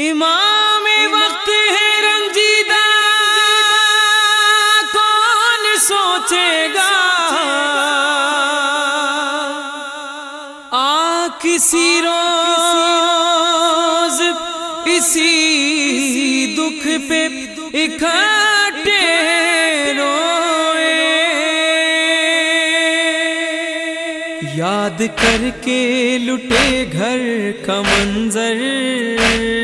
امام وقت ہے رنجیدہ، کون سوچے گا؟ آ کسی روز، اسی دکھ پہ اکٹھے روئے۔ یاد کر کے لٹے گھر کا منظر۔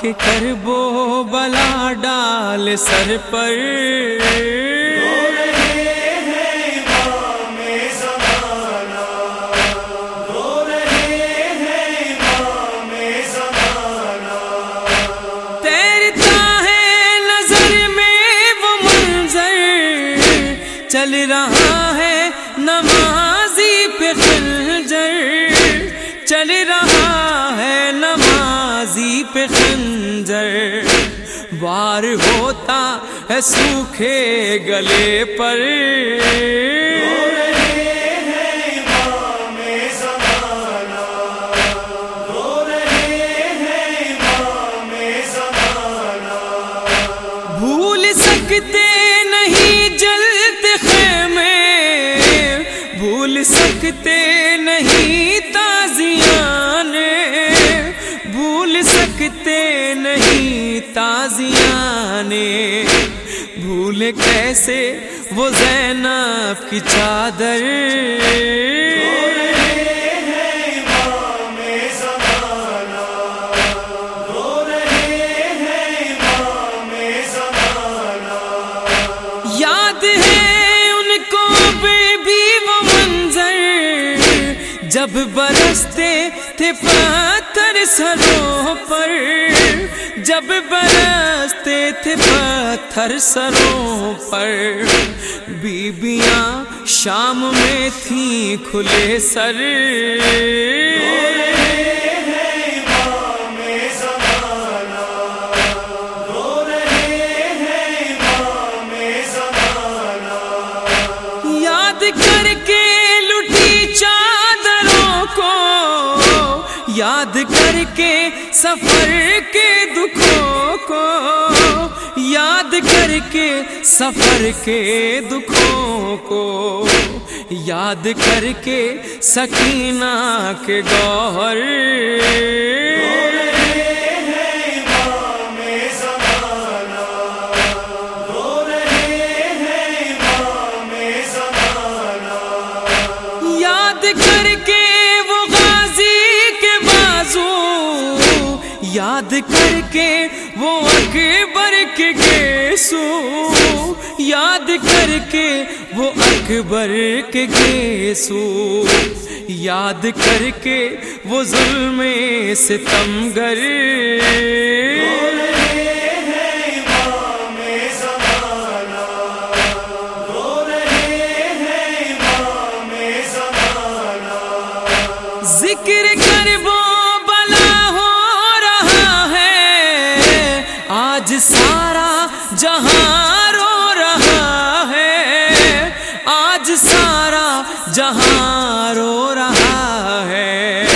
خاک کر بو بلا ڈال سر پر۔ تیرتا ہے چل رہا ہے نمازی پہ خنجر چل رہا پہ خنجر وار ہوتا ہے سوکھے گلے پر۔ بھول سکتے نہیں جلتے خیمے، بھول سکتے نہیں تازیاں بھول کیسے وہ زینب کی چادر۔ یاد ہے ان کو بے بھی وہ منظر۔ جب برستے تھے پتھر سروں پر۔ جب برستے تھے پتھر سروں پر بیبیاں شام میں تھیں کھلے سر۔ یاد کر کے لٹی چادروں کو، یاد کر کے سفر کے دکھوں کر کے سفر کے دکھوں کو یاد کر کے سکینہ کے گوہر کر کے، وہ اکبر کے گیسو، یاد کر کے، وہ اکبر کے گیسو، یاد کر کے، وہ ظلم ستمگر سارا جہاں رو رہا ہے۔ آج سارا جہاں رو رہا ہے۔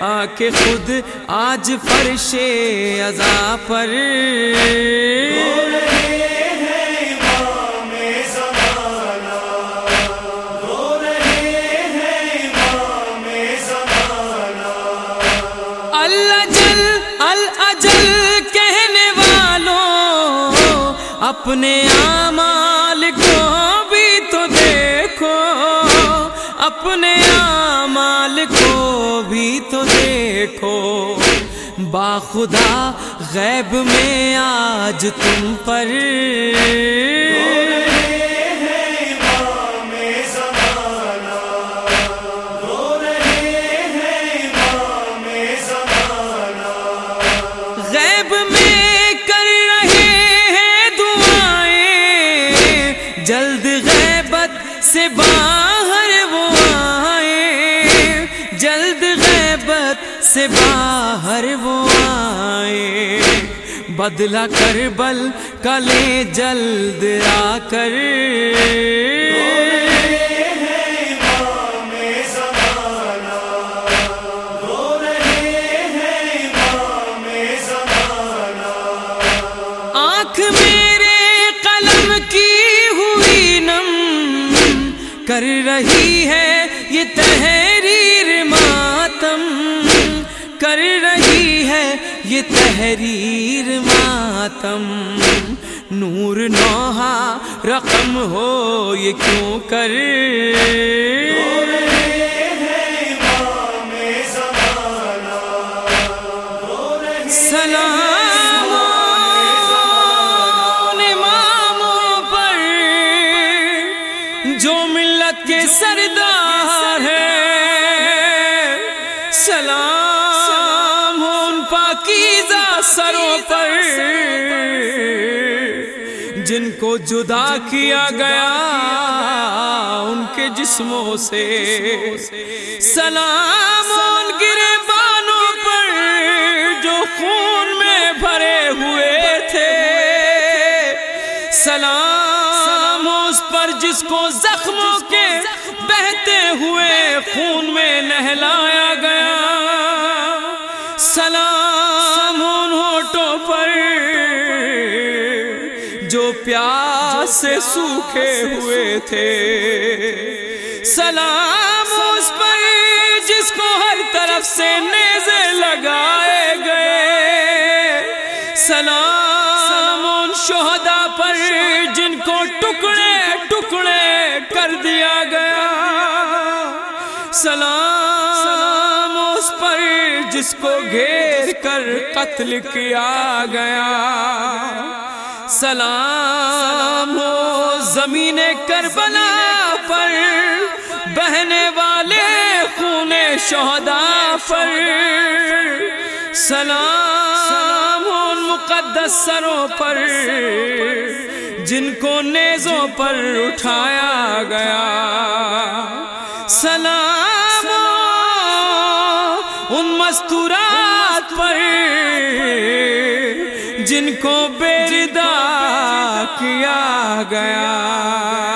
آ کے خود آج فرش ازا پر۔ اللہ جل الاجل اپنے اعمال کو بھی تو دیکھو۔ اپنے اعمال کو بھی تو دیکھو۔ باخدا غیب میں آج تم پر۔ بدلا کر بل کلے جلد آ کر۔ آنکھ میرے قلم کی ہوئی نم کر رہی ہے یہ تحریر کر رہی ہے یہ تحریر ماتم۔ نور نوحا رقم ہو یہ کیوں کر؟ سلام۔ سروں پر جن کو جدا کیا گیا، ان کے جسموں سے سلام ان گرے بانوں پر جو خون میں بھرے ہوئے تھے۔ سلام اس پر جس کو زخموں کے بہتے ہوئے خون میں نہلایا گیا۔ سلام سے سوکھے ہوئے تھے۔ سلام اس پر جس کو ہر طرف سے نیزے لگائے گئے۔ سلام ان شہدا پر جن کو ٹکڑے ٹکڑے کر دیا گیا۔ سلام اس پر جس کو گھیر کر قتل کیا گیا۔ سلام ہو زمین کربلا پر، بہنے والے خون شہدا پر۔ سلام ان مقدس سروں پر، جن کو نیزوں پر اٹھایا گیا۔ سلام ان مستورات پر۔ جن کو بیردا کیا گیا۔